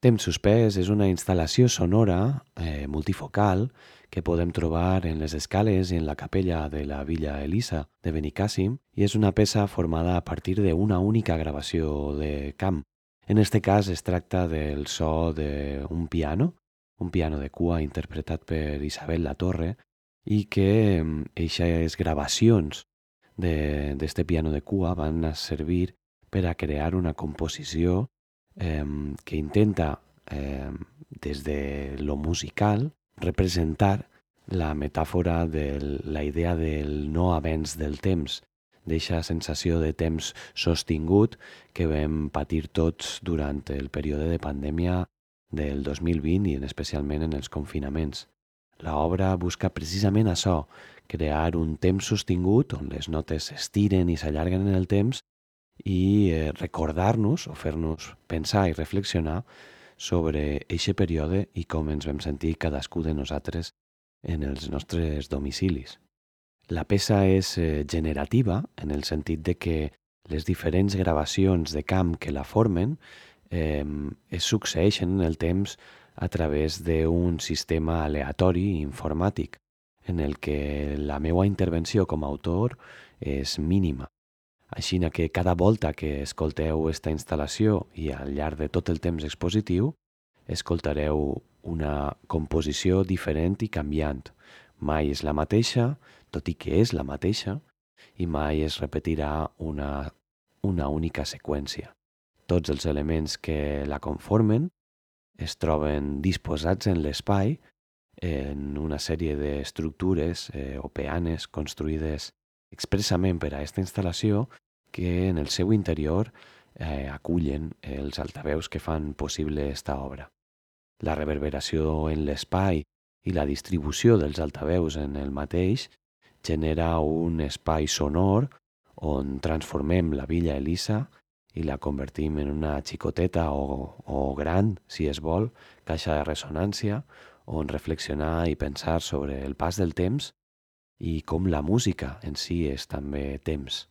Temps suspès és una instal·lació sonora eh, multifocal que podem trobar en les escales i en la capella de la Villa Elisa de Benicàssim i és una peça formada a partir d'una única gravació de camp. En este cas es tracta del so d'un piano, un piano de cua interpretat per Isabel La Torre i que aquestes gravacions d'este piano de cua van a servir per a crear una composició eh, que intenta eh, des de lo musical representar la metàfora de la idea del no avenç del temps, d'eixa sensació de temps sostingut que vam patir tots durant el període de pandèmia del 2020 i especialment en els confinaments. La obra busca precisament això, crear un temps sostingut on les notes s'estiren i s'allarguen en el temps i eh, recordar-nos o fer-nos pensar i reflexionar sobre eixe període i com ens vam sentir cadascú de nosaltres en els nostres domicilis. La peça és eh, generativa en el sentit de que les diferents gravacions de camp que la formen eh, es succeeixen en el temps a través d'un sistema aleatori informàtic en el que la meva intervenció com a autor és mínima. Així que cada volta que escolteu esta instal·lació i al llarg de tot el temps expositiu, escoltareu una composició diferent i canviant. Mai és la mateixa, tot i que és la mateixa, i mai es repetirà una, una única seqüència. Tots els elements que la conformen es troben disposats en l'espai en una sèrie d'estructures eh, o peanes construïdes expressament per a aquesta instal·lació que en el seu interior eh, acullen els altaveus que fan possible esta obra. La reverberació en l'espai i la distribució dels altaveus en el mateix genera un espai sonor on transformem la Villa Elisa i la convertim en una xicoteta o, o gran, si es vol, caixa de ressonància, on reflexionar i pensar sobre el pas del temps i com la música en si és també temps.